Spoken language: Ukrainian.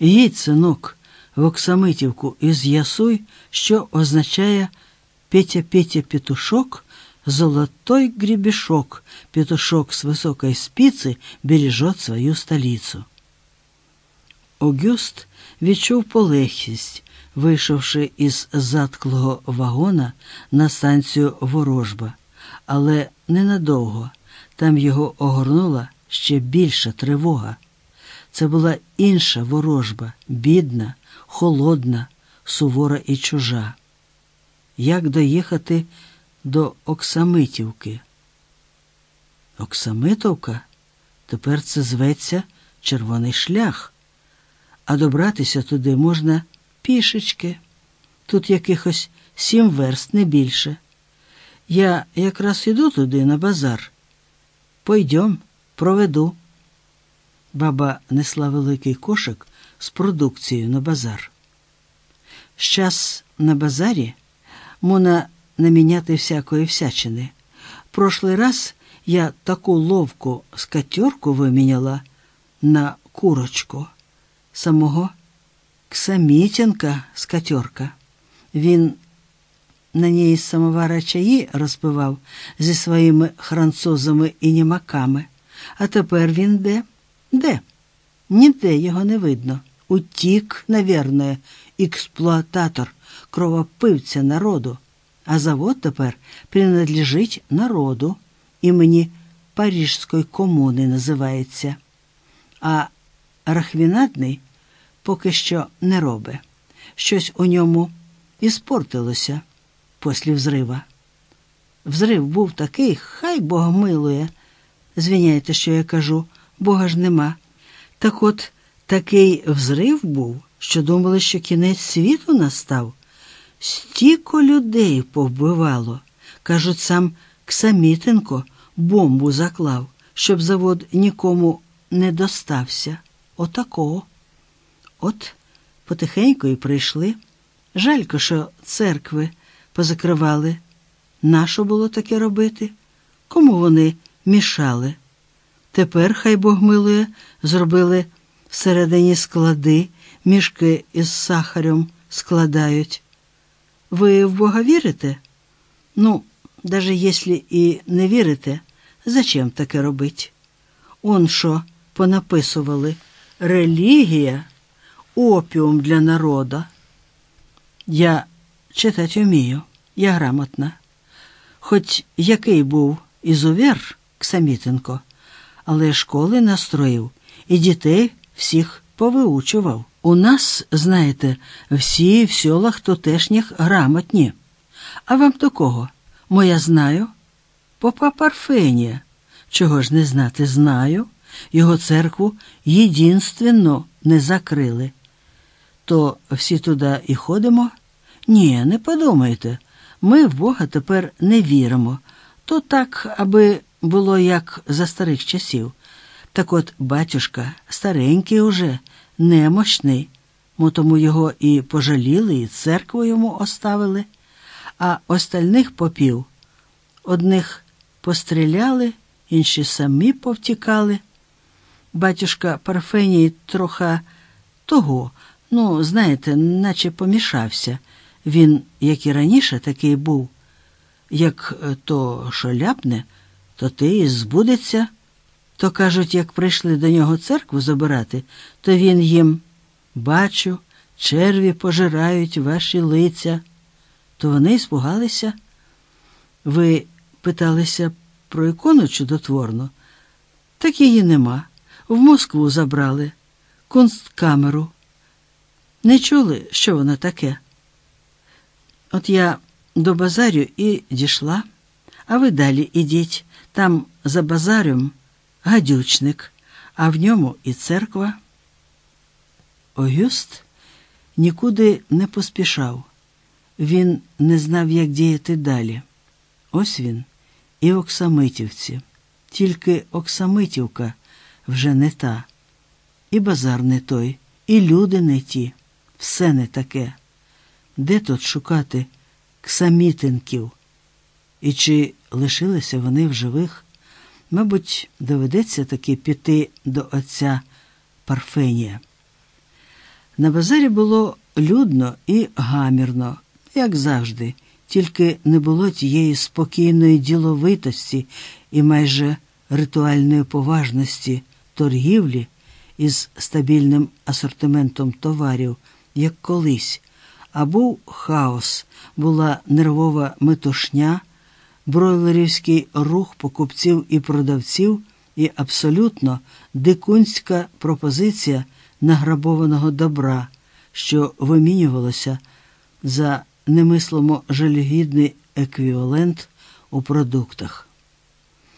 Їдь, синок, в Оксамитівку і з'ясуй, що означає Петя Петя петушок, золотой гребешок, петушок с высокой спицы бережет свою столицю. Огюст відчув полегкість, вийшовши із затклого вагона на станцію Ворожба, але ненадовго там його огорнула ще більша тривога. Це була інша ворожба, бідна, холодна, сувора і чужа. Як доїхати до Оксамитівки? Оксамитовка? Тепер це зветься червоний шлях, а добратися туди можна пішечки. Тут якихось сім верст, не більше. Я якраз іду туди на базар. Пойдем, проведу. Баба несла великий кошик з продукцією на базар. Щас на базарі можна наміняти всякої всячини. Прошлий раз я таку ловку скатерку виміняла на курочку. Самого Ксамітінка скатерка. Він на ній з самовара чаї розпивав зі своїми французами і німаками. А тепер він де? Де? Ніде його не видно. Утік, навірно, експлуататор, кровопивця народу. А завод тепер принадлежить народу, імені Парижської комуни називається. А рахвінатний поки що не робить. Щось у ньому іспортилося після взрива. Взрив був такий, хай Бог милує. Звіняйте, що я кажу, Бога ж нема. Так от такий взрив був, що думали, що кінець світу настав. Стіко людей повбивало. Кажуть, сам Ксамітенко бомбу заклав, щоб завод нікому не достався. Отакого. От потихеньку і прийшли. Жалько, що церкви позакривали. Нащо було таке робити? Кому вони мішали? Тепер, хай Бог милує, зробили всередині склади, мішки із сахарем складають. Ви в Бога вірите? Ну, даже якщо і не вірите, зачем таке робить? Он що понаписували? Релігія опіум для народа. Я читати вмію, я грамотна. Хоч який був ізувер Ксамітенко, але школи настроїв і дітей всіх повиучував. У нас, знаєте, всі в сьолах тутешніх грамотні. А вам до кого? Моя знаю? Попа Парфенія. Чого ж не знати, знаю. Його церкву єдинственно не закрили. То всі туди і ходимо? Ні, не подумайте. Ми в Бога тепер не віримо. То так, аби було як за старих часів. Так от батюшка старенький уже, немощний, мо тому його і пожаліли, і церкву йому оставили, а остальних попів одних постріляли, інші самі повтікали. Батюшка Парфеній трохи того, ну, знаєте, наче помішався. Він, як і раніше, такий був, як то що ляпне, то ти і збудеться. То кажуть, як прийшли до нього церкву забирати, то він їм бачу, черві пожирають ваші лиця. То вони спугалися. Ви питалися про ікону чудотворну? Так її нема. В Москву забрали, кунсткамеру. Не чули, що воно таке? От я до базарю і дійшла, а ви далі ідіть. Там за базарем гадючник, а в ньому і церква. Огюст нікуди не поспішав. Він не знав, як діяти далі. Ось він і Оксамитівці. Тільки Оксамитівка вже не та, і базар не той, і люди не ті, все не таке. Де тут шукати ксамітинків? І чи лишилися вони в живих? Мабуть, доведеться таки піти до отця Парфенія. На базарі було людно і гамірно, як завжди, тільки не було тієї спокійної діловитості і майже ритуальної поважності торгівлі із стабільним асортиментом товарів, як колись, а був хаос, була нервова метушня, бройлерівський рух покупців і продавців і абсолютно дикунська пропозиція награбованого добра, що вимінювалося за немислимо жалюгідний еквівалент у продуктах.